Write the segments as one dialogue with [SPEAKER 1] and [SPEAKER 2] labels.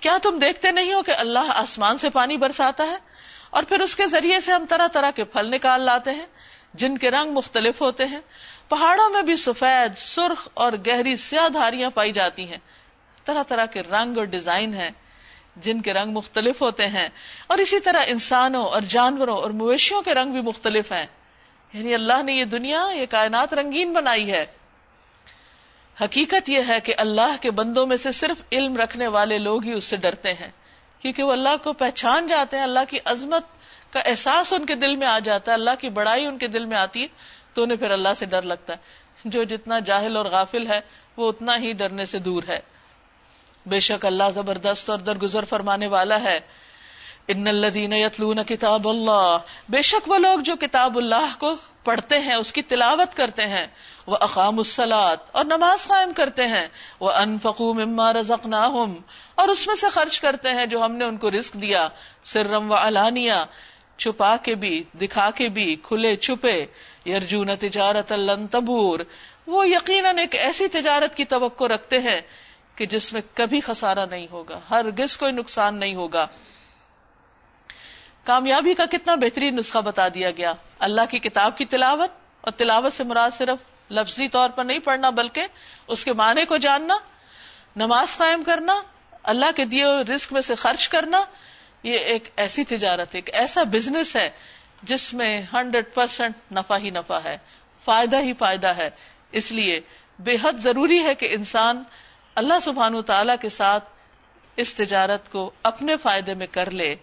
[SPEAKER 1] کیا تم دیکھتے نہیں ہو کہ اللہ آسمان سے پانی برساتا ہے؟ اور پھر اس کے ذریعے سے ہم طرح طرح کے پھل نکال لاتے ہیں، جن کے رنگ مختلف ہوتے ہیں۔ پہاڑوں میں بھی سفید، سرخ اور گہری سیاہ دھاریاں پائی جاتی ہیں۔ طرح طرح کے رنگ اور ڈیزائن ہیں، جن کے رنگ مختلف ہوتے ہیں۔ اور اسی طرح انسانوں اور جانوروں اور مویشیوں کے رنگ بھی مختلف ہیں۔ یعنی اللہ نے یہ دنیا، یہ کائنات رنگین بنائی ہے۔ حقیقت یہ ہے کہ اللہ کے بندوں میں سے صرف علم رکھنے والے لوگ ہی اس سے ڈرتے ہیں، کیونکہ وہ اللہ کو پہچان جاتے ہیں، اللہ کی عظمت کا احساس ان کے دل میں آ جاتا ہے، اللہ کی بڑائی ان کے دل میں آتی ہے، تو انہیں پھر اللہ سے ڈر لگتا ہے۔ جو جتنا جاہل اور غافل ہے، وہ اتنا ہی ڈرنے سے دور ہے۔ بے شک اللہ زبردست اور درگزر فرمانے والا ہے۔ ان الذين يتلون كتاب اللہ۔ بے شک وہ لوگ جو کتاب اللہ کو پڑھتے ہیں، اس کی تلاوت کرتے ہیں۔ وہ اقام السلاد اور نماز قائم کرتے ہیں۔ وہ انفقو مما رزقناہم اور اس میں سے خرچ کرتے ہیں جو ہم نے ان کو رزق دیا۔ سرم و علانیہ چھپا کے بھی، دکھا کے بھی، کھلے چھپے۔ یرجون تجارت اللہ تبور، وہ یقیناً ایک ایسی تجارت کی توقع رکھتے ہیں کہ جس میں کبھی خسارہ نہیں ہوگا ہر گز کوئی نقصان نہیں ہوگا۔ کامیابی کا کتنا بہترین نسخہ بتا دیا گیا۔ اللہ کی کتاب کی تلاوت اور تلاوت سے مراد صرف لفظی طور پر نہیں پڑھنا بلکہ اس کے معنی کو جاننا، نماز قائم کرنا، اللہ کے دیے رسک میں سے خرچ کرنا، یہ ایک ایسی تجارت، ایک ایسا بزنس ہے جس میں ہنڈریڈ پرسینٹ نفع ہی نفع ہے، فائدہ ہی فائدہ ہے۔ اس لیے بے حد ضروری ہے کہ انسان اللہ سبحان تعالی کے ساتھ اس تجارت کو اپنے فائدے میں کر لے۔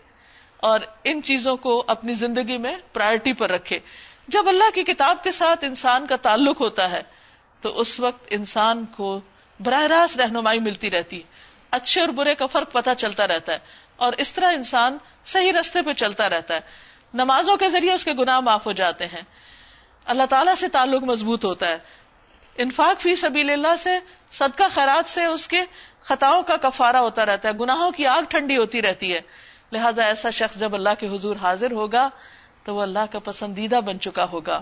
[SPEAKER 1] اور ان چیزوں کو اپنی زندگی میں پرائرٹی پر رکھے۔ جب اللہ کی کتاب کے ساتھ انسان کا تعلق ہوتا ہے، تو اس وقت انسان کو براہ راست رہنمائی ملتی رہتی ہے۔ اچھے اور برے کا فرق پتہ چلتا رہتا ہے اور اس طرح انسان صحیح رستے پہ چلتا رہتا ہے۔ نمازوں کے ذریعے اس کے گناہ معاف ہو جاتے ہیں۔ اللہ تعالیٰ سے تعلق مضبوط ہوتا ہے۔ انفاق فی سبیل اللہ سے، صدقہ خیرات سے اس کے خطاؤں کا کفارہ ہوتا رہتا ہے۔ گناہوں کی آگ ٹھنڈی ہوتی رہتی ہے۔ لہٰذا ایسا شخص جب اللہ کے حضور حاضر ہوگا تو وہ اللہ کا پسندیدہ بن چکا ہوگا۔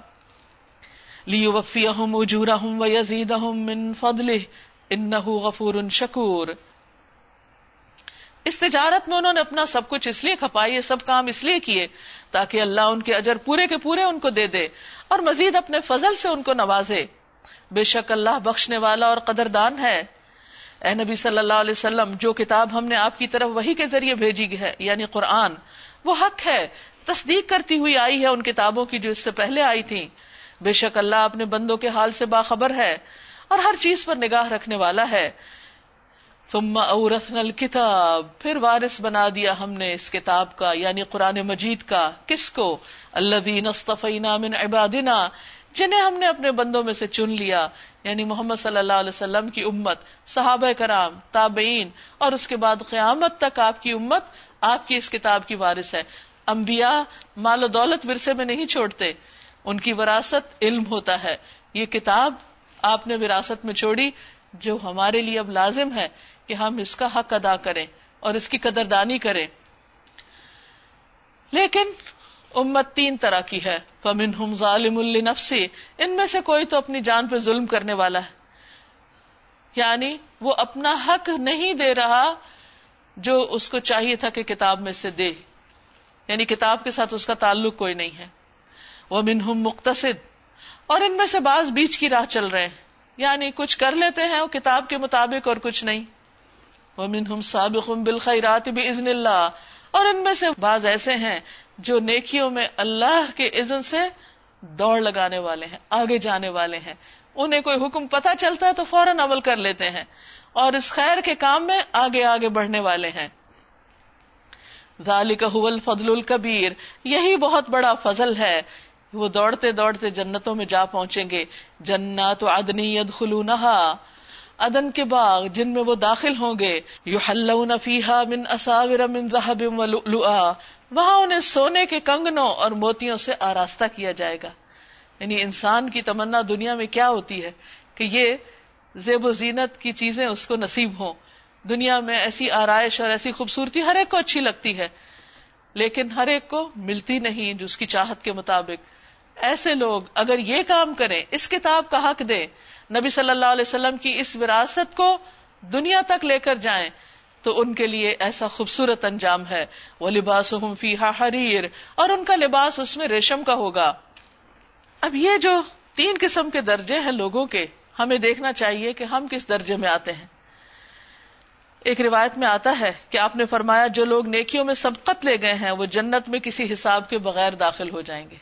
[SPEAKER 1] لی وفی اہم اجور اہم و یزید اہم من فضل ان غفور شکور اس تجارت میں انہوں نے اپنا سب کچھ اس لیے کھپائی، سب کام اس لیے کیے تاکہ اللہ ان کے اجر پورے کے پورے ان کو دے دے اور مزید اپنے فضل سے ان کو نوازے۔ بے شک اللہ بخشنے والا اور قدردان ہے۔ اے نبی صلی اللہ علیہ وسلم، جو کتاب ہم نے آپ کی طرف وہی کے ذریعے بھیجی ہے یعنی قرآن، وہ حق ہے، تصدیق کرتی ہوئی آئی ہے ان کتابوں کی جو اس سے پہلے آئی تھی بے شک اللہ اپنے بندوں کے حال سے باخبر ہے اور ہر چیز پر نگاہ رکھنے والا ہے۔ ثم اورثنا الكتاب، پھر وارث بنا دیا ہم نے اس کتاب کا یعنی قرآن مجید کا۔ کس کو؟ الذین اصطفینا من عبادنا، جنہیں ہم نے اپنے بندوں میں سے چن لیا۔ یعنی محمد صلی اللہ علیہ وسلم کی امت، صحابہ کرام، تابعین، اور اس کے بعد قیامت تک آپ کی امت، آپ کی اس کتاب کی وارث ہے۔ انبیاء مال و دولت ورثے میں نہیں چھوڑتے، ان کی وراثت علم ہوتا ہے۔ یہ کتاب آپ نے وراثت میں چھوڑی، جو ہمارے لیے اب لازم ہے کہ ہم اس کا حق ادا کریں اور اس کی قدردانی کریں۔ لیکن امت تین طرح کی ہے۔ فمن ہم ظالم النفسی ان میں سے کوئی تو اپنی جان پہ ظلم کرنے والا ہے۔ یعنی وہ اپنا حق نہیں دے رہا جو اس کو چاہیے تھا کہ کتاب میں سے دے۔ یعنی کتاب کے ساتھ اس کا تعلق کوئی نہیں ہے۔ وہ منہم مختصد اور ان میں سے بعض بیچ کی راہ چل رہے ہیں۔ یعنی کچھ کر لیتے ہیں وہ کتاب کے مطابق اور کچھ نہیں۔ وہ منہم سابق بالخیرات بھی اللہ اور ان میں سے بعض ایسے ہیں جو نیکیوں میں اللہ کے عزن سے دوڑ لگانے والے ہیں، آگے جانے والے ہیں۔ انہیں کوئی حکم پتا چلتا ہے تو فوراً عمل کر لیتے ہیں۔ اور اس خیر کے کام میں آگے آگے بڑھنے والے ہیں۔ ذالک هو الفضل الکبیر۔ یہی بہت بڑا فضل ہے۔ وہ دوڑتے دوڑتے جنتوں میں جا پہنچیں گے۔ جنات عدنی يدخلونها ادن کے باغ جن میں وہ داخل ہوں گے۔ یحلون فیها من اساور من ذهب ولؤلؤا وہاں انہیں سونے کے کنگنوں اور موتیوں سے آراستہ کیا جائے گا۔ یعنی انسان کی تمنا دنیا میں کیا ہوتی ہے کہ یہ زیب و زینت کی چیزیں اس کو نصیب ہوں۔ دنیا میں ایسی آرائش اور ایسی خوبصورتی ہر ایک کو اچھی لگتی ہے، لیکن ہر ایک کو ملتی نہیں جو اس کی چاہت کے مطابق۔ ایسے لوگ اگر یہ کام کریں، اس کتاب کا حق دیں۔ نبی صلی اللہ علیہ وسلم کی اس وراثت کو دنیا تک لے کر جائیں۔ تو ان کے لیے ایسا خوبصورت انجام ہے۔ وہ لباس فی حریر اور ان کا لباس اس میں ریشم کا ہوگا۔ اب یہ جو تین قسم کے درجے ہیں لوگوں کے، ہمیں دیکھنا چاہیے کہ ہم کس درجے میں آتے ہیں۔ ایک روایت میں آتا ہے کہ آپ نے فرمایا، جو لوگ نیکیوں میں سبقت لے گئے ہیں، وہ جنت میں کسی حساب کے بغیر داخل ہو جائیں گے۔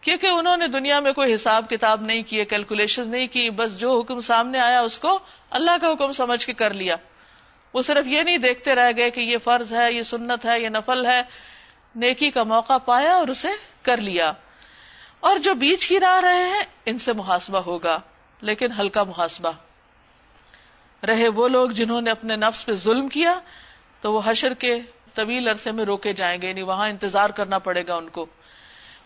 [SPEAKER 1] کیونکہ انہوں نے دنیا میں کوئی حساب کتاب نہیں کیے کیلکولیشن نہیں کی، بس جو حکم سامنے آیا، اس کو اللہ کا حکم سمجھ کے کر لیا۔ وہ صرف یہ نہیں دیکھتے رہ گئے کہ یہ فرض ہے، یہ سنت ہے، یہ نفل ہے۔ نیکی کا موقع پایا اور اسے کر لیا۔ اور جو بیچ کی راہ رہے ہیں، ان سے محاسبہ ہوگا، لیکن ہلکا محاسبہ۔ رہے وہ لوگ جنہوں نے اپنے نفس پہ ظلم کیا، تو وہ حشر کے طویل عرصے میں روکے جائیں گے یعنی وہاں انتظار کرنا پڑے گا ان کو۔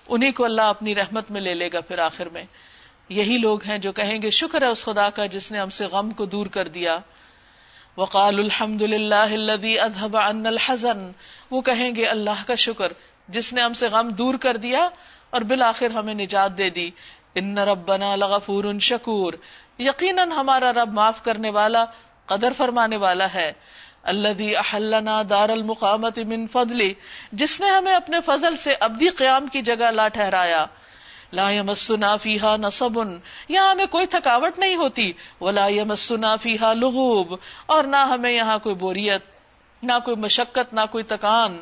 [SPEAKER 1] انہیں کو اللہ اپنی رحمت میں لے لے گا پھر آخر میں۔ یہی لوگ ہیں جو کہیں گے، شکر ہے اس خدا کا جس نے ہم سے غم کو دور کر دیا۔ وقال الحمد للہ ادب ان الحزن۔ وہ کہیں گے، اللہ کا شکر، جس نے ہم سے غم دور کر دیا اور بالآخر ہمیں نجات دے دی۔ ان ربنا لغفور شکور۔ یقیناً ہمارا رب معاف کرنے والا، قدر فرمانے والا ہے۔ اللہ احلنا دار المقامت من فضلی۔ جس نے ہمیں اپنے فضل سے ابدی قیام کی جگہ لا ٹھہرایا۔ لا یمسنا فیہا نصب یہاں ہمیں کوئی تھکاوٹ نہیں ہوتی۔ ولا یمسنا فیہا لغوب۔ اور نہ ہمیں یہاں کوئی بوریت، نہ کوئی مشقت، نہ کوئی تکان۔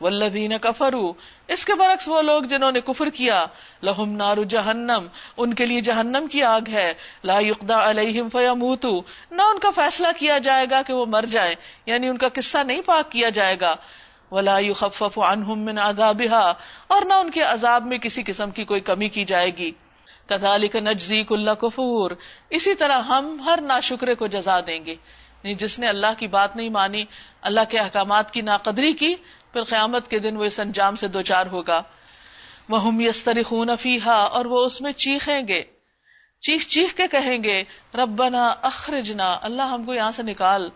[SPEAKER 1] ولدین کفرو۔ اس کے برعکس وہ لوگ جنہوں نے کفر کیا، لہم نارو جہنم۔ ان کے لیے جہنم کی آگ ہے۔ لا یقدا علیہم فیموتو۔ نہ ان کا فیصلہ کیا جائے گا کہ وہ مر جائیں یعنی ان کا قصہ نہیں پاک کیا جائے گا۔ ولا يخفف عنهم من عذابها، اور نہ ان کے عذاب میں کسی قسم کی کوئی کمی کی جائے گی۔ كذلك نجزي كل كفور اسی طرح ہم ہر ناشکرے کو جزا دیں گے۔ یعنی جس نے اللہ کی بات نہیں مانی، اللہ کے احکامات کی ناقدری کی، پھر قیامت کے دن وہ اس انجام سے دو چار ہوگا۔ وہ ہم یستری خون افیحا اور وہ اس میں چیخیں گے۔ چیخ چیخ کے کہیں گے، ربنا اخرجنا، اللہ ہم کو یہاں سے نکال۔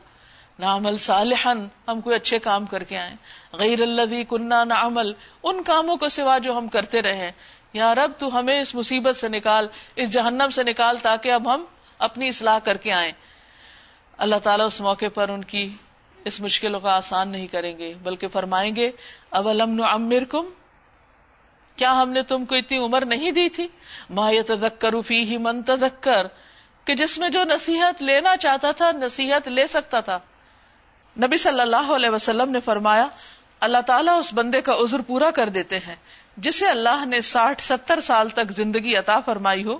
[SPEAKER 1] نعمل صالحن ہم کوئی اچھے کام کر کے آئیں۔ غیر اللہ کنہ نعمل، ان کاموں کو سوا جو ہم کرتے رہے۔ یا رب، تو ہمیں اس مصیبت سے نکال، اس جہنم سے نکال تاکہ اب ہم اپنی اصلاح کر کے آئیں۔ اللہ تعالیٰ اس موقع پر ان کی اس مشکلوں کا آسان نہیں کریں گے، بلکہ فرمائیں گے، اولم امر کم کیا ہم نے تم کو اتنی عمر نہیں دی تھی؟ مایت فی ہی من تذکر، کہ جس میں جو نصیحت لینا چاہتا تھا، نصیحت لے سکتا تھا۔ نبی صلی اللہ علیہ وسلم نے فرمایا، اللہ تعالیٰ اس بندے کا عذر پورا کر دیتے ہیں، جسے اللہ نے ساٹھ ستر سال تک زندگی عطا فرمائی ہو،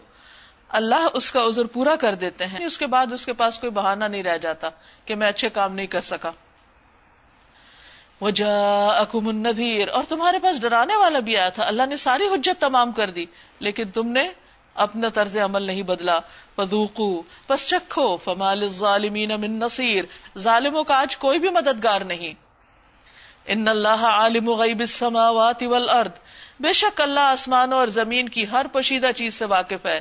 [SPEAKER 1] اللہ اس کا عذر پورا کر دیتے ہیں۔ اس کے بعد اس کے پاس کوئی بہانہ نہیں رہ جاتا کہ میں اچھے کام نہیں کر سکا۔ وہ جا اکم النذیر اور تمہارے پاس ڈرانے والا بھی آیا تھا۔ اللہ نے ساری حجت تمام کر دی، لیکن تم نے اپنا طرز عمل نہیں بدلا۔ پدوکو پس چکھو۔ فمال ظالمین من نصیر۔ ظالموں کا آج کوئی بھی مددگار نہیں۔ ان اللہ عالم غیب السماوات والارض۔ بے شک اللہ آسمانوں اور زمین کی ہر پوشیدہ چیز سے واقف ہے۔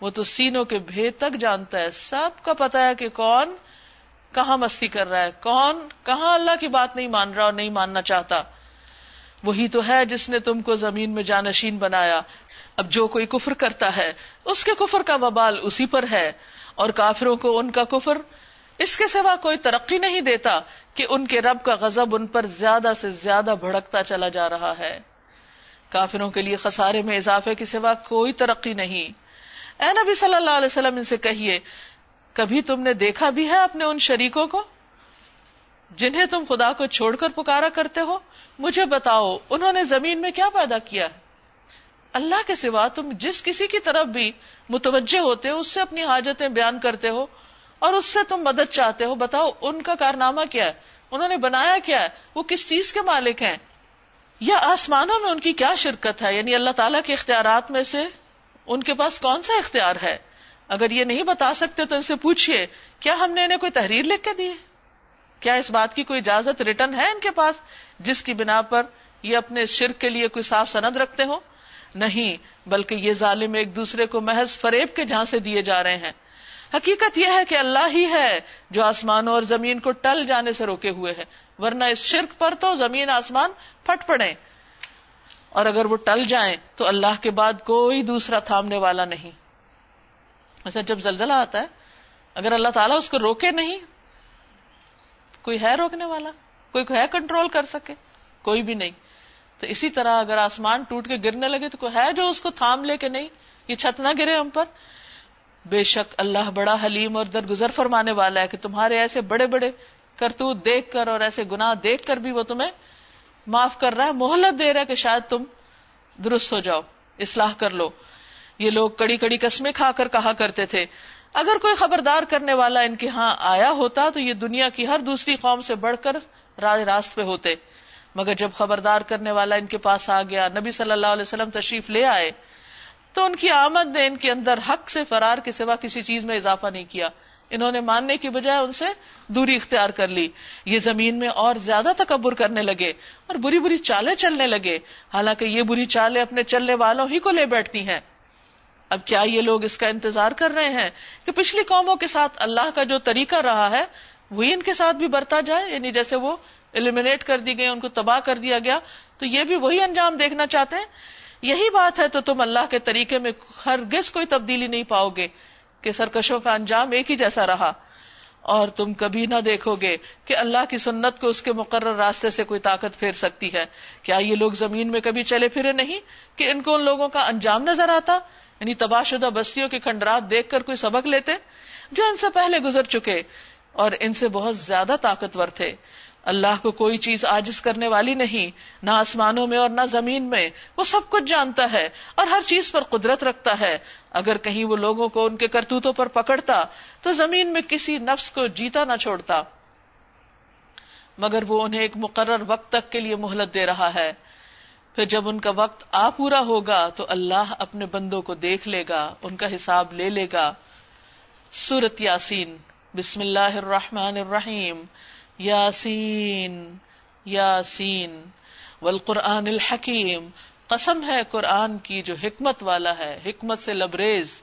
[SPEAKER 1] وہ تو سینوں کے بھید تک جانتا ہے۔ سب کا پتا ہے کہ کون کہاں مستی کر رہا ہے۔ کون کہاں اللہ کی بات نہیں مان رہا اور نہیں ماننا چاہتا۔ وہی تو ہے جس نے تم کو زمین میں جانشین بنایا۔ اب جو کوئی کفر کرتا ہے، اس کے کفر کا وبال اسی پر ہے، اور کافروں کو ان کا کفر اس کے سوا کوئی ترقی نہیں دیتا کہ ان کے رب کا غضب ان پر زیادہ سے زیادہ بھڑکتا چلا جا رہا ہے۔ کافروں کے لیے خسارے میں اضافے کے سوا کوئی ترقی نہیں۔ اے نبی صلی اللہ علیہ وسلم، ان سے کہیے، کبھی تم نے دیکھا بھی ہے اپنے ان شریکوں کو؟ جنہیں تم خدا کو چھوڑ کر پکارا کرتے ہو، مجھے بتاؤ، انہوں نے زمین میں کیا پیدا کیا؟ اللہ کے سوا تم جس کسی کی طرف بھی متوجہ ہوتے ہو، اس سے اپنی حاجتیں بیان کرتے ہو اور اس سے تم مدد چاہتے ہو۔ بتاؤ، ان کا کارنامہ کیا ہے؟ انہوں نے بنایا کیا ہے؟ وہ کس چیز کے مالک ہیں؟ یا آسمانوں میں ان کی کیا شرکت ہے؟ یعنی اللہ تعالیٰ کے اختیارات میں سے ان کے پاس کون سا اختیار ہے؟ اگر یہ نہیں بتا سکتے تو ان سے پوچھیے کیا ہم نے انہیں کوئی تحریر لکھ کے دی کیا اس بات کی کوئی اجازت ریٹرن ہے ان کے پاس جس کی بنا پر یہ اپنے شرک کے لیے کوئی صاف سند رکھتے ہو نہیں، بلکہ یہ ظالم ایک دوسرے کو محض فریب کے جہاں سے دیے جا رہے ہیں۔ حقیقت یہ ہے کہ اللہ ہی ہے جو آسمانوں اور زمین کو ٹل جانے سے روکے ہوئے ہے ورنہ اس شرک پر تو زمین آسمان پھٹ پڑے۔ اور اگر وہ ٹل جائیں تو اللہ کے بعد کوئی دوسرا تھامنے والا نہیں۔ ایسا جب زلزلہ آتا ہے، اگر اللہ تعالیٰ اس کو روکے نہیں، کوئی ہے روکنے والا؟ کوئی ہے کنٹرول کر سکے؟ کوئی بھی نہیں۔ تو اسی طرح اگر آسمان ٹوٹ کے گرنے لگے تو کوئی ہے جو اس کو تھام لے کے نہیں؟ یہ چھت نہ گرے ہم پر۔ بے شک اللہ بڑا حلیم اور درگزر فرمانے والا ہے کہ تمہارے ایسے بڑے بڑے کرتوت دیکھ کر اور ایسے گناہ دیکھ کر بھی وہ تمہیں معاف کر رہا ہے محلت دے رہا ہے کہ شاید تم درست ہو جاؤ، اصلاح کر لو۔ یہ لوگ کڑی کڑی قسمیں کھا کر کہا کرتے تھے۔ اگر کوئی خبردار کرنے والا ان کے ہاں آیا ہوتا تو یہ دنیا کی ہر دوسری قوم سے بڑھ کر راج راست پہ ہوتے۔ مگر جب خبردار کرنے والا ان کے پاس آ گیا، نبی صلی اللہ علیہ وسلم تشریف لے آئے، تو ان کی آمد نے ان کے اندر حق سے فرار کے سوا کسی چیز میں اضافہ نہیں کیا۔ انہوں نے ماننے کی بجائے ان سے دوری اختیار کر لی۔ یہ زمین میں اور زیادہ تکبر کرنے لگے اور بری بری چالیں چلنے لگے۔ حالانکہ یہ بری چالیں اپنے چلنے والوں ہی کو لے بیٹھتی ہیں۔ اب کیا یہ لوگ اس کا انتظار کر رہے ہیں کہ پچھلی قوموں کے ساتھ اللہ کا جو طریقہ رہا ہے، وہی ان کے ساتھ بھی برتا جائے؟ یعنی جیسے وہ ایلیمینیٹ کر دی گئی، ان کو تباہ کر دیا گیا، تو یہ بھی وہی انجام دیکھنا چاہتے ہیں؟ یہی بات ہے تو تم اللہ کے طریقے میں ہر گز کوئی تبدیلی نہیں پاؤ گے کہ سرکشوں کا انجام ایک ہی جیسا رہا۔ اور تم کبھی نہ دیکھو گے کہ اللہ کی سنت کو اس کے مقرر راستے سے کوئی طاقت پھیر سکتی ہے۔ کیا یہ لوگ زمین میں کبھی چلے پھرے نہیں کہ ان کو ان لوگوں کا انجام نظر آتا؟ یعنی تباہ شدہ بستیوں کے کھنڈرات دیکھ کر کوئی سبق لیتے؟ جو ان سے پہلے گزر چکے اور ان سے بہت زیادہ طاقتور تھے۔ اللہ کو کوئی چیز آجز کرنے والی نہیں، نہ آسمانوں میں اور نہ زمین میں۔ وہ سب کچھ جانتا ہے اور ہر چیز پر قدرت رکھتا ہے۔ اگر کہیں وہ لوگوں کو ان کے کرتوتوں پر پکڑتا، تو زمین میں کسی نفس کو جیتا نہ چھوڑتا۔ مگر وہ انہیں ایک مقرر وقت تک کے لیے مہلت دے رہا ہے۔ پھر جب ان کا وقت آ پورا ہوگا، تو اللہ اپنے بندوں کو دیکھ لے گا، ان کا حساب لے لے گا۔ سورت یاسین، بسم اللہ الرحمن الرحیم۔ یاسین یاسین۔ والقرآن الحکیم۔ قسم ہے قرآن کی جو حکمت والا ہے، حکمت سے لبریز۔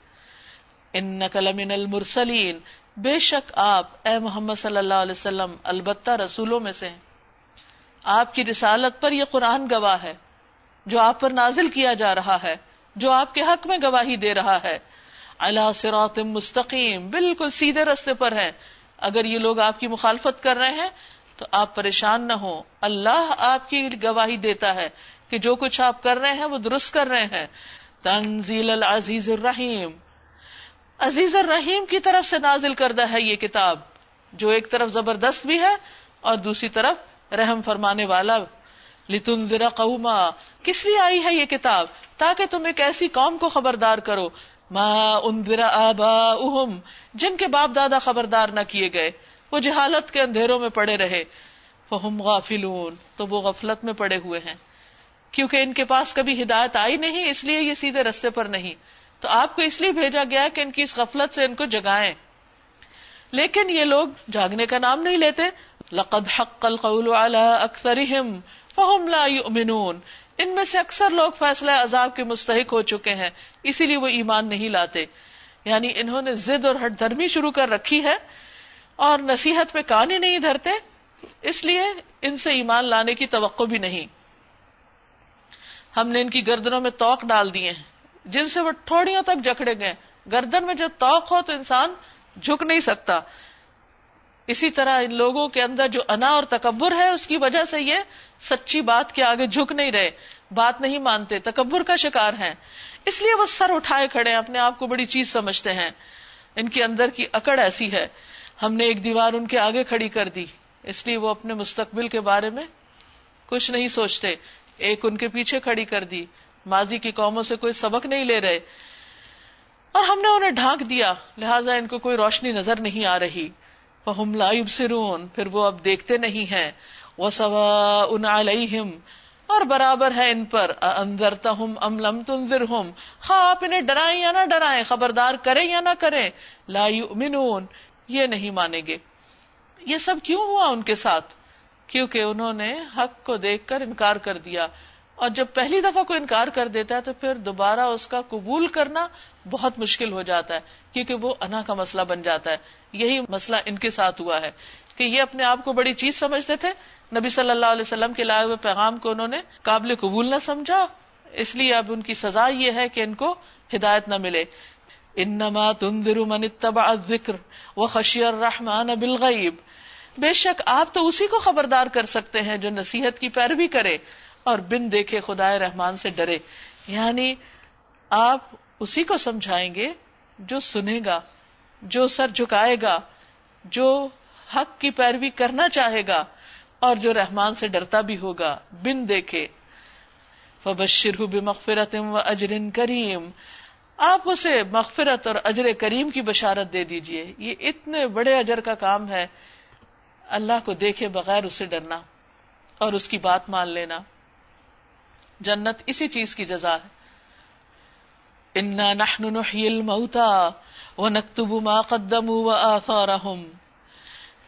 [SPEAKER 1] ان لمن المرسلین۔ بے شک آپ، اے محمد صلی اللہ علیہ وسلم، البتہ رسولوں میں سے آپ کی رسالت پر یہ قرآن گواہ ہے، جو آپ پر نازل کیا جا رہا ہے، جو آپ کے حق میں گواہی دے رہا ہے۔ اللہ صراط مستقیم، بالکل سیدھے رستے پر ہے اگر یہ لوگ آپ کی مخالفت کر رہے ہیں تو آپ پریشان نہ ہو اللہ آپ کی گواہی دیتا ہے کہ جو کچھ آپ کر رہے ہیں وہ درست کر رہے ہیں۔ تنزیل العزیز الرحیم۔ عزیز الرحیم کی طرف سے نازل کردہ ہے یہ کتاب، جو ایک طرف زبردست بھی ہے اور دوسری طرف رحم فرمانے والا۔ لتنذر قوما، کس لیے آئی ہے یہ کتاب؟ تاکہ تم ایک ایسی قوم کو خبردار کرو آبا جن کے باپ دادا خبردار نہ کیے گئے، وہ جہالت کے اندھیروں میں پڑے رہے۔ غافلون، تو وہ غفلت میں پڑے ہوئے ہیں۔ کیونکہ ان کے پاس کبھی ہدایت آئی نہیں، اس لیے یہ سیدھے رستے پر نہیں۔ تو آپ کو اس لیے بھیجا گیا کہ ان کی اس غفلت سے ان کو جگائیں۔ لیکن یہ لوگ جاگنے کا نام نہیں لیتے۔ لقد حق القول على اکثرهم فهم لا يؤمنون۔ ان میں سے اکثر لوگ فیصلہ عذاب کے مستحق ہو چکے ہیں، اسی لیے وہ ایمان نہیں لاتے۔ یعنی انہوں نے ضد اور ہٹ دھرمی شروع کر رکھی ہے اور نصیحت پہ کان ہی نہیں دھرتے، اس لیے ان سے ایمان لانے کی توقع بھی نہیں۔ ہم نے ان کی گردنوں میں توق ڈال دیے ہیں، جن سے وہ تھوڑیوں تک جکڑے گئے۔ گردن میں جب توق ہو تو انسان جھک نہیں سکتا۔ اسی طرح ان لوگوں کے اندر جو انا اور تکبر ہے، اس کی وجہ سے یہ سچی بات کے آگے جھک نہیں رہے، بات نہیں مانتے، تکبر کا شکار ہیں۔ اس لیے وہ سر اٹھائے کھڑے اپنے آپ کو بڑی چیز سمجھتے ہیں۔ ان کے اندر کی اکڑ ایسی ہے، ہم نے ایک دیوار ان کے آگے کھڑی کر دی۔ اس لیے وہ اپنے مستقبل کے بارے میں کچھ نہیں سوچتے۔ ایک ان کے پیچھے کھڑی کر دی۔ ماضی کی قوموں سے کوئی سبق نہیں لے رہے۔ اور ہم نے انہیں ڈھانک دیا، لہٰذا ان کو کوئی روشنی نظر نہیں آ رہی۔ فہم لا يبصرون پھر وہ اب دیکھتے نہیں ہیں۔ وسواء علیہم اور برابر ہے ان پر۔ انذرتہم ام لم تنذرہم خواہ آپ انہیں ڈرائیں یا نہ ڈرائیں، خبردار کریں یا نہ کریں، لا یؤمنون، یہ نہیں مانیں گے۔ یہ سب کیوں ہوا ان کے ساتھ؟ کیونکہ انہوں نے حق کو دیکھ کر انکار کر دیا۔ اور جب پہلی دفعہ کو انکار کر دیتا ہے تو پھر دوبارہ اس کا قبول کرنا بہت مشکل ہو جاتا ہے، کیونکہ وہ انا کا مسئلہ بن جاتا ہے۔ یہی مسئلہ ان کے ساتھ ہوا ہے کہ یہ اپنے آپ کو بڑی چیز سمجھتے تھے۔ نبی صلی اللہ علیہ وسلم کے لائے ہوئے پیغام کو انہوں نے قابل قبول نہ سمجھا۔ اس لیے اب ان کی سزا یہ ہے کہ ان کو ہدایت نہ ملے۔ انما تنذر من اتبع الذکر وخشی الرحمن بالغیب۔ بے شک آپ تو اسی کو خبردار کر سکتے ہیں جو نصیحت کی پیروی کرے اور بن دیکھے خدا رحمان سے ڈرے۔ یعنی آپ اسی کو سمجھائیں گے جو سنے گا۔ جو سر جھکائے گا، جو حق کی پیروی کرنا چاہے گا، اور جو رحمان سے ڈرتا بھی ہوگا، بن دیکھے۔ فبشر بمغفرت و اجرن کریم۔ آپ اسے مغفرت اور اجر کریم کی بشارت دے دیجیے۔ یہ اتنے بڑے اجر کا کام ہے۔ اللہ کو دیکھے بغیر اسے ڈرنا اور اس کی بات مان لینا۔ جنت اسی چیز کی جزا ہے۔ انا نحن نحيي الموتى ونكتب ما قدموا واثارهم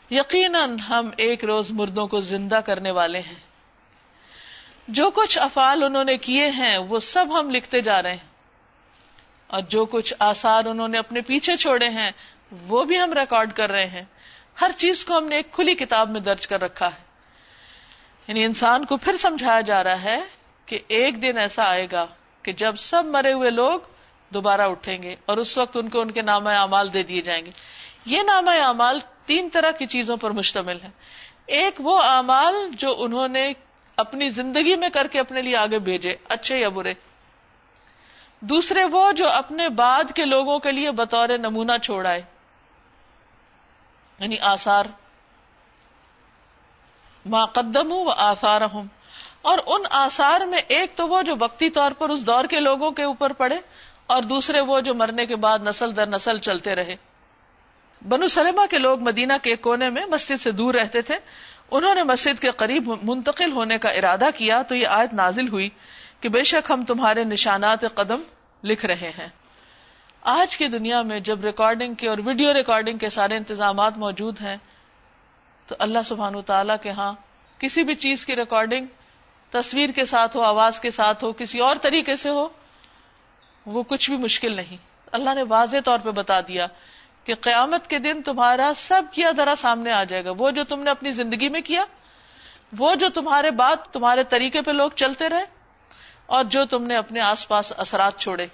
[SPEAKER 1] یقیناً ہم ایک روز مردوں کو زندہ کرنے والے ہیں۔ جو کچھ افعال انہوں نے کیے ہیں، وہ سب ہم لکھتے جا رہے ہیں۔ اور جو کچھ آثار انہوں نے اپنے پیچھے چھوڑے ہیں، وہ بھی ہم ریکارڈ کر رہے ہیں۔ ہر چیز کو ہم نے ایک کھلی کتاب میں درج کر رکھا ہے۔ یعنی انسان کو پھر سمجھایا جا رہا ہے کہ ایک دن ایسا آئے گا کہ جب سب مرے ہوئے لوگ دوبارہ اٹھیں گے اور اس وقت ان کو ان کے نام اعمال دے دیے جائیں گے۔ یہ نام اعمال تین طرح کی چیزوں پر مشتمل ہے ایک وہ اعمال جو انہوں نے اپنی زندگی میں کر کے اپنے لیے آگے بھیجے، اچھے یا برے۔ دوسرے وہ جو اپنے بعد کے لوگوں کے لیے بطور نمونہ چھوڑائے یعنی آثار۔ ما قدم و آثار ہوں اور ان آثار میں ایک تو وہ جو وقتی طور پر اس دور کے لوگوں کے اوپر پڑے۔ اور دوسرے وہ جو مرنے کے بعد نسل در نسل چلتے رہے۔ بنو سلمہ کے لوگ مدینہ کے کونے میں مسجد سے دور رہتے تھے۔ انہوں نے مسجد کے قریب منتقل ہونے کا ارادہ کیا تو یہ آیت نازل ہوئی کہ بے شک ہم تمہارے نشانات قدم لکھ رہے ہیں۔ آج کی دنیا میں جب ریکارڈنگ کے اور ویڈیو ریکارڈنگ کے سارے انتظامات موجود ہیں تو اللہ سبحان تعالیٰ کے ہاں کسی بھی چیز کی ریکارڈنگ تصویر کے ساتھ ہو، آواز کے ساتھ ہو، کسی اور طریقے سے ہو وہ کچھ بھی مشکل نہیں۔ اللہ نے واضح طور پہ بتا دیا کہ قیامت کے دن تمہارا سب کیا ذرا سامنے آ جائے گا۔ وہ جو تم نے اپنی زندگی میں کیا، وہ جو تمہارے بعد تمہارے طریقے پہ لوگ چلتے رہے اور جو تم نے اپنے آس پاس اثرات چھوڑے۔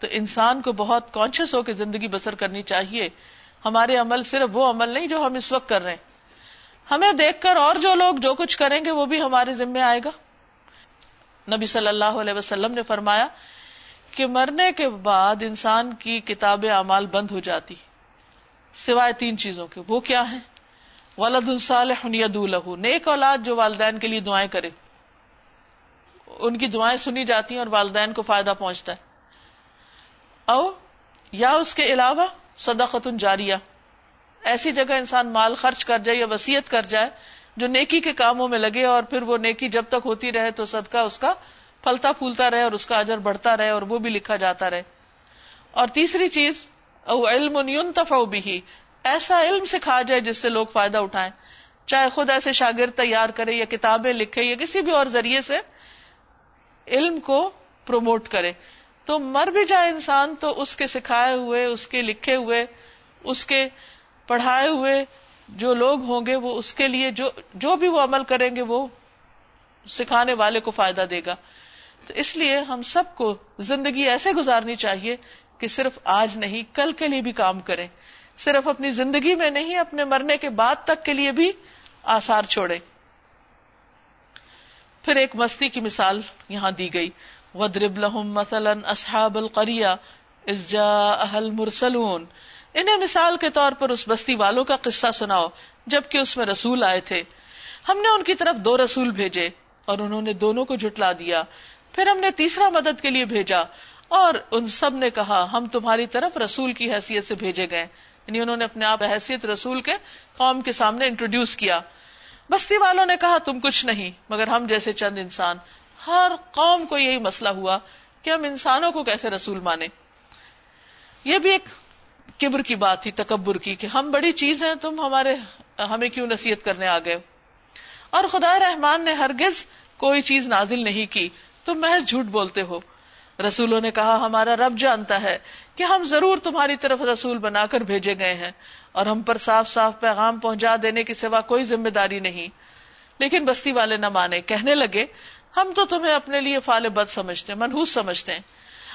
[SPEAKER 1] تو انسان کو بہت کانشیس ہو کے زندگی بسر کرنی چاہیے۔ ہمارے عمل صرف وہ عمل نہیں جو ہم اس وقت کر رہے ہیں۔ ہمیں دیکھ کر اور جو لوگ جو کچھ کریں گے وہ بھی ہمارے ذمے آئے گا۔ نبی صلی اللہ علیہ وسلم نے فرمایا کہ مرنے کے بعد انسان کی کتاب اعمال بند ہو جاتی سوائے تین چیزوں کے۔ وہ کیا ہے ولد الصالح لہو۔ نیک اولاد جو والدین کے لیے دعائیں کرے۔ ان کی دعائیں سنی جاتی ہیں اور والدین کو فائدہ پہنچتا ہے۔ او، یا اس کے علاوہ صدقت جاریہ۔ ایسی جگہ انسان مال خرچ کر جائے یا وسیعت کر جائے جو نیکی کے کاموں میں لگے اور پھر وہ نیکی جب تک ہوتی رہے تو صدقہ اس کا پھلتا پھولتا رہے اور اس کا اجر بڑھتا رہے اور وہ بھی لکھا جاتا رہے۔ اور تیسری چیز، او علم بھی ایسا علم سکھا جائے جس سے لوگ فائدہ اٹھائیں۔ چاہے خود ایسے شاگرد تیار کرے یا کتابیں لکھے یا کسی بھی اور ذریعے سے علم کو پروموٹ کرے۔ تو مر بھی جائے انسان تو اس کے سکھائے ہوئے، اس کے لکھے ہوئے، اس کے پڑھائے ہوئے جو لوگ ہوں گے وہ اس کے لیے جو جو بھی وہ عمل کریں گے وہ سکھانے والے کو فائدہ دے گا۔ تو اس لیے ہم سب کو زندگی ایسے گزارنی چاہیے کہ صرف آج نہیں، کل کے لیے بھی کام کریں۔ صرف اپنی زندگی میں نہیں، اپنے مرنے کے بعد تک کے لیے بھی آسار چھوڑے پھر ایک مستی کی مثال یہاں دی گئی۔ ودرب لہم مثلاً اصحاب القریہ اہل مرسلون انہیں مثال کے طور پر اس بستی والوں کا قصہ سناؤ، جبکہ اس میں رسول آئے تھے۔ ہم نے ان کی طرف دو رسول بھیجے اور انہوں نے دونوں کو جھٹلا دیا۔ پھر ہم نے تیسرا مدد کے لیے بھیجا اور ان سب نے کہا، ہم تمہاری طرف رسول کی حیثیت سے بھیجے گئے۔ یعنی انہوں نے اپنے آپ حیثیت رسول کے قوم کے سامنے انٹروڈیوس کیا۔ بستی والوں نے کہا، تم کچھ نہیں، مگر ہم جیسے چند انسان۔ ہر قوم کو یہی مسئلہ ہوا کہ ہم انسانوں کو کیسے رسول مانے یہ بھی ایک کبر کی بات تھی، تکبر کی، کہ ہم بڑی چیز ہیں، تم ہمارے، ہمیں کیوں نصیحت کرنے آ گئے اور خدا رحمان نے ہرگز کوئی چیز نازل نہیں کی۔ تم محض جھوٹ بولتے ہو۔ رسولوں نے کہا، ہمارا رب جانتا ہے کہ ہم ضرور تمہاری طرف رسول بنا کر بھیجے گئے ہیں اور ہم پر صاف صاف پیغام پہنچا دینے کے سوا کوئی ذمہ داری نہیں۔ لیکن بستی والے نہ مانے، کہنے لگے، ہم تو تمہیں اپنے لیے فال بد سمجھتے، منحوس سمجھتے ہیں۔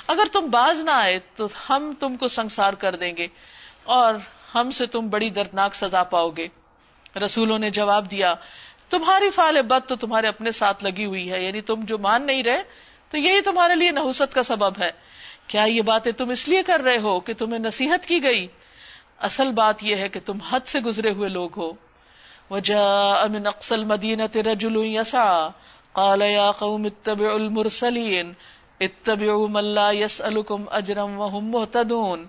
[SPEAKER 1] اگر تم باز نہ آئے تو ہم تم کو سنسار کر دیں گے اور ہم سے تم بڑی دردناک سزا پاؤ گے۔ رسولوں نے جواب دیا تمہاری فال بد تو تمہارے اپنے ساتھ لگی ہوئی ہے یعنی تم جو مان نہیں رہے، تو یہی تمہارے لیے نحوست کا سبب ہے۔ کیا یہ باتیں تم اس لیے کر رہے ہو کہ تمہیں نصیحت کی گئی؟ اصل بات یہ ہے کہ تم حد سے گزرے ہوئے لوگ ہو۔ وجا امن اقسل مدینہ رجل یسا قال یا قوم اتبعوا المرسلین، اتبعوا من لا يسألكم اجرا وهم مهتدون۔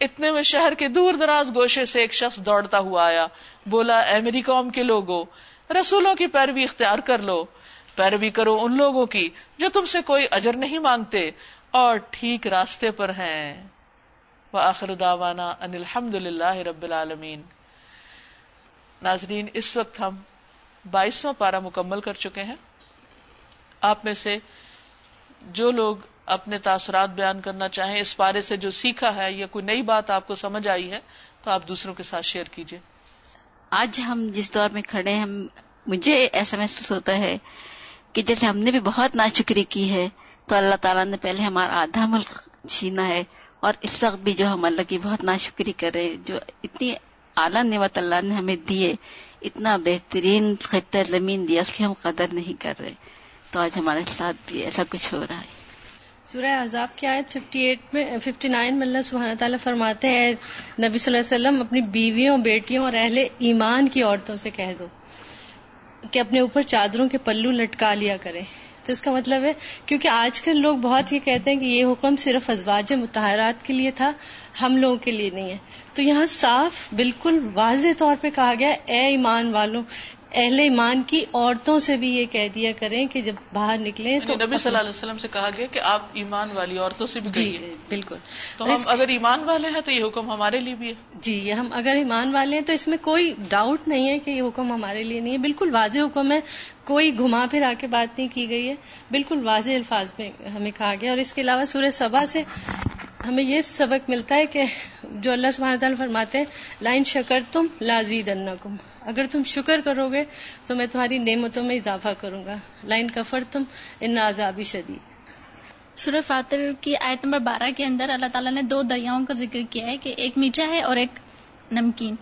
[SPEAKER 1] اتنے میں شہر کے دور دراز گوشے سے ایک شخص دوڑتا ہوا آیا، بولا، اے میری قوم کے لوگوں رسولوں کی پیروی اختیار کر لو۔ پیروی کرو ان لوگوں کی جو تم سے کوئی اجر نہیں مانگتے اور ٹھیک راستے پر ہیں۔ وآخر دعوانا ان الحمد للہ رب العالمین۔ ناظرین، اس وقت ہم بائیسواں پارا مکمل کر چکے ہیں۔ آپ میں سے جو لوگ اپنے تاثرات بیان کرنا چاہیں، اس پارے سے جو سیکھا ہے یا کوئی نئی بات آپ کو سمجھ آئی ہے، تو آپ دوسروں کے ساتھ شیئر کیجیے
[SPEAKER 2] آج ہم جس دور میں کھڑے ہیں مجھے ایسا محسوس ہوتا ہے کہ جیسے ہم نے بھی بہت ناشکری کی ہے، تو اللہ تعالیٰ نے پہلے ہمارا آدھا ملک چھینا ہے اور اس وقت بھی جو ہم اللہ کی بہت ناشکری کر رہے جو اتنی اعلیٰ نعمت اللہ نے ہمیں دیے اتنا بہترین خطہ زمین دیا اس کی ہم قدر نہیں کر رہے۔ تو آج ہمارے ساتھ بھی ایسا کچھ ہو رہا ہے۔
[SPEAKER 3] سورہ عذاب کی آیت 58 میں 59 میں اللہ سبحانہ تعالیٰ فرماتے ہیں، نبی صلی اللہ علیہ وسلم، اپنی بیویوں، بیٹیوں اور اہل ایمان کی عورتوں سے کہہ دو کہ اپنے اوپر چادروں کے پلو لٹکا لیا کریں۔ تو اس کا مطلب ہے، کیونکہ آج کل لوگ بہت یہ کہتے ہیں کہ یہ حکم صرف ازواج متحرات کے لیے تھا، ہم لوگوں کے لیے نہیں ہے۔ تو یہاں صاف، بالکل واضح طور پہ کہا گیا اے ایمان والوں اہل ایمان کی عورتوں سے بھی یہ کہہ دیا کریں کہ جب باہر نکلے تو
[SPEAKER 1] یعنی نبی صلی اللہ علیہ وسلم سے کہا گیا کہ آپ ایمان والی عورتوں سے بھی
[SPEAKER 3] جی بالکل۔
[SPEAKER 1] تو ہم اگر ایمان والے ہیں تو یہ حکم ہمارے لیے بھی ہے۔
[SPEAKER 3] جی ہم اگر ایمان والے ہیں تو اس میں کوئی ڈاؤٹ نہیں ہے کہ یہ حکم ہمارے لیے نہیں ہے۔ بالکل واضح حکم ہے۔ کوئی گھما پھر آ کے بات نہیں کی گئی ہے۔ بالکل واضح الفاظ میں ہمیں کہا گیا۔ اور اس کے علاوہ سورہ سبا سے ہمیں یہ سبق ملتا ہے کہ جو اللہ سبحانہ تعالیٰ فرماتے ہیں لائن شکر تم لازید کم اگر تم شکر کرو گے تو میں تمہاری نعمتوں میں اضافہ کروں گا۔ لائن کفر تم ان عذابی شدید۔
[SPEAKER 4] سورہ فاتر کی آیت نمبر بارہ کے اندر اللہ تعالیٰ نے دو دریاؤں کا ذکر کیا ہے کہ ایک میٹھا ہے اور ایک نمکین،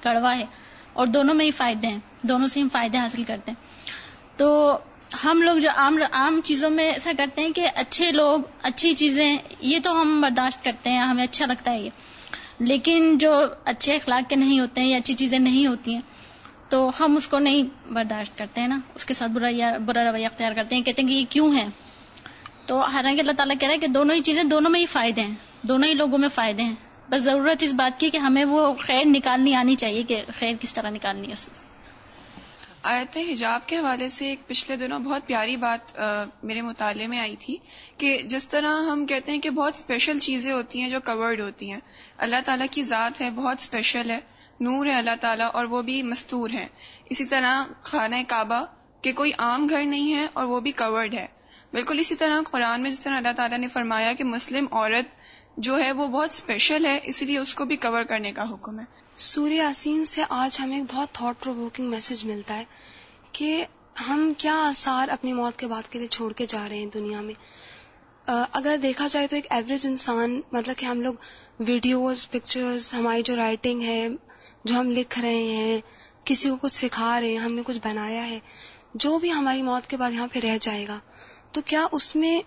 [SPEAKER 4] کڑوا ہے۔ اور دونوں میں ہی فائدے ہیں، دونوں سے ہم فائدے حاصل کرتے ہیں۔ تو ہم لوگ جو عام عام چیزوں میں ایسا کرتے ہیں کہ اچھے لوگ، اچھی چیزیں، یہ تو ہم برداشت کرتے ہیں، ہمیں اچھا لگتا ہے یہ۔ لیکن جو اچھے اخلاق کے نہیں ہوتے ہیں یا اچھی چیزیں نہیں ہوتی ہیں تو ہم اس کو نہیں برداشت کرتے ہیں نا۔ اس کے ساتھ برا برا رویہ اختیار کرتے ہیں، کہتے ہیں کہ یہ کیوں ہے؟ تو حالانکہ اللہ تعالیٰ کہہ رہا ہے کہ دونوں ہی چیزیں دونوں میں ہی فائدے ہیں، دونوں ہی لوگوں میں فائدے ہیں۔ بس ضرورت اس بات کی کہ ہمیں وہ خیر نکالنی آنی چاہیے کہ خیر کس طرح نکالنی ہے اس
[SPEAKER 5] آیت حجاب کے حوالے سے ایک پچھلے دنوں بہت پیاری بات میرے مطالعے میں آئی تھی کہ جس طرح ہم کہتے ہیں کہ بہت اسپیشل چیزیں ہوتی ہیں جو کورڈ ہوتی ہیں، اللہ تعالیٰ کی ذات ہے، بہت اسپیشل ہے۔ نور ہے اللہ تعالیٰ اور وہ بھی مستور ہے اسی طرح خانہ کعبہ کہ کوئی عام گھر نہیں ہے اور وہ بھی کورڈ ہے۔ بالکل اسی طرح قرآن میں جس طرح اللہ تعالیٰ نے فرمایا کہ مسلم عورت جو ہے وہ بہت اسپیشل ہے، اسی لیے اس کو بھی کور کرنے کا حکم ہے۔
[SPEAKER 6] سوریہ یاسین سے آج ہمیں ایک بہت تھاٹ پروکنگ میسج ملتا ہے کہ ہم کیا آثار اپنی موت کے بعد کے لیے چھوڑ کے جا رہے ہیں دنیا میں۔ اگر دیکھا جائے تو ایک ایوریج انسان مطلب کہ ہم لوگ ویڈیوز پکچرز ہماری جو رائٹنگ ہے جو ہم لکھ رہے ہیں، کسی کو کچھ سکھا رہے ہیں، ہم نے کچھ بنایا ہے، جو بھی ہماری موت کے بعد یہاں پہ رہ جائے گا۔ تو کیا اس میں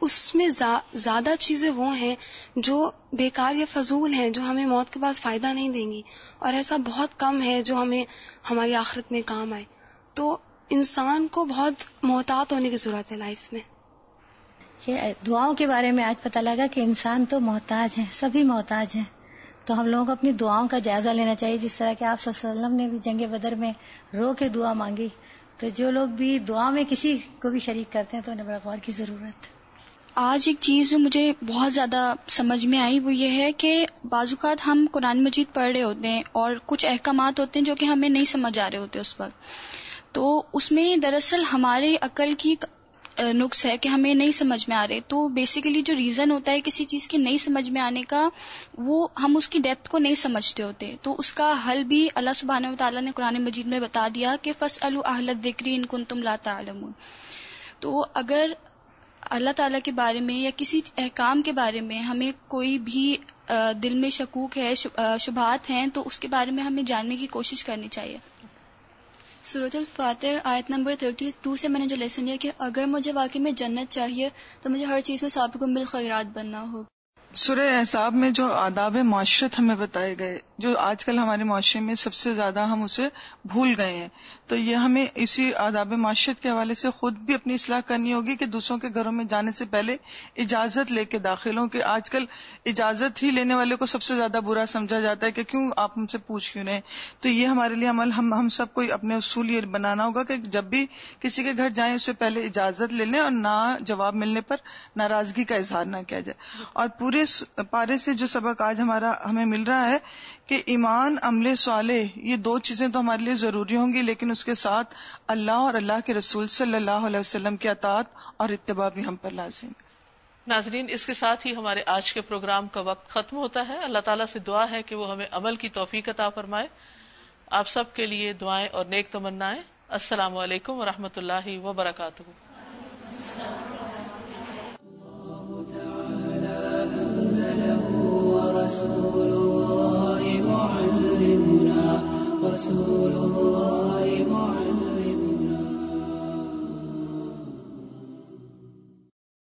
[SPEAKER 6] اس میں زیادہ چیزیں وہ ہیں جو بیکار یا فضول ہیں، جو ہمیں موت کے بعد فائدہ نہیں دیں گی؟ اور ایسا بہت کم ہے جو ہمیں ہماری آخرت میں کام آئے۔ تو انسان کو بہت محتاط ہونے کی ضرورت ہے لائف میں۔
[SPEAKER 7] دعاؤں کے بارے میں آج پتہ لگا کہ انسان تو محتاج ہیں، سبھی محتاج ہیں۔ تو ہم لوگوں کو اپنی دعاؤں کا جائزہ لینا چاہیے، جس طرح کہ آپ صلی اللہ علیہ وسلم نے بھی جنگ بدر میں رو کے دعا مانگی۔ تو جو لوگ بھی دعا میں کسی کو بھی شریک کرتے ہیں تو انہیں بڑا غور کی ضرورت۔
[SPEAKER 4] آج ایک چیز جو مجھے بہت زیادہ سمجھ میں آئی وہ یہ ہے کہ بعض اوقات ہم قرآن مجید پڑھ رہے ہوتے ہیں اور کچھ احکامات ہوتے ہیں جو کہ ہمیں نہیں سمجھ آ رہے ہوتے اس وقت۔ تو اس میں دراصل ہمارے عقل کی نقص ہے کہ ہمیں نہیں سمجھ میں آ رہے۔ تو بیسیکلی جو ریزن ہوتا ہے کسی چیز کی نہیں سمجھ میں آنے کا، وہ ہم اس کی ڈیپتھ کو نہیں سمجھتے ہوتے۔ تو اس کا حل بھی اللہ سبحانہ و تعالیٰ نے قرآن مجید میں بتا دیا کہ فص الحلت ذکری ان کن تم لاتا علم تو اگر
[SPEAKER 8] اللہ تعالیٰ کے بارے میں یا کسی احکام کے بارے میں ہمیں کوئی بھی دل میں شکوک ہے شبہات ہیں، تو اس کے بارے میں ہمیں جاننے کی کوشش کرنی چاہیے۔
[SPEAKER 9] سورت الفاتر آیت نمبر 32 سے میں نے جو لیسن لیا کہ اگر مجھے واقعی میں جنت چاہیے تو مجھے ہر چیز میں سابق بالخیرات بننا ہوگا۔
[SPEAKER 10] سورہ احساب میں جو آداب معاشرت ہمیں بتائے گئے، جو آج کل ہمارے معاشرے میں سب سے زیادہ ہم اسے بھول گئے ہیں، تو یہ ہمیں اسی آداب معاشرت کے حوالے سے خود بھی اپنی اصلاح کرنی ہوگی کہ دوسروں کے گھروں میں جانے سے پہلے اجازت لے کے داخل ہوں، کہ آج کل اجازت ہی لینے والے کو سب سے زیادہ برا سمجھا جاتا ہے کہ کیوں آپ ہم سے پوچھ کیوں رہے تو یہ ہمارے لیے عمل، ہم ہم سب کو اپنے اصول یہ بنانا ہوگا کہ جب بھی کسی کے گھر جائیں اس سے پہلے اجازت لے لیں اور نہ جواب ملنے پر ناراضگی کا اظہار نہ کیا جائے۔ اور پورے اس پارے سے جو سبق آج ہمارا ہمیں مل رہا ہے کہ ایمان، عمل صالح، یہ دو چیزیں تو ہمارے لیے ضروری ہوں گی، لیکن اس کے ساتھ اللہ اور اللہ کے رسول صلی اللہ علیہ وسلم کی اطاعت اور اتباع بھی ہم پر لازم
[SPEAKER 1] ناظرین، اس کے ساتھ ہی ہمارے آج کے پروگرام کا وقت ختم ہوتا ہے۔ اللہ تعالیٰ سے دعا ہے کہ وہ ہمیں عمل کی توفیق عطا فرمائے۔ آپ سب کے لیے دعائیں اور نیک تمنا السلام علیکم و اللہ وبرکاتہ۔ رسول الله معلمنا رسول الله معلمنا.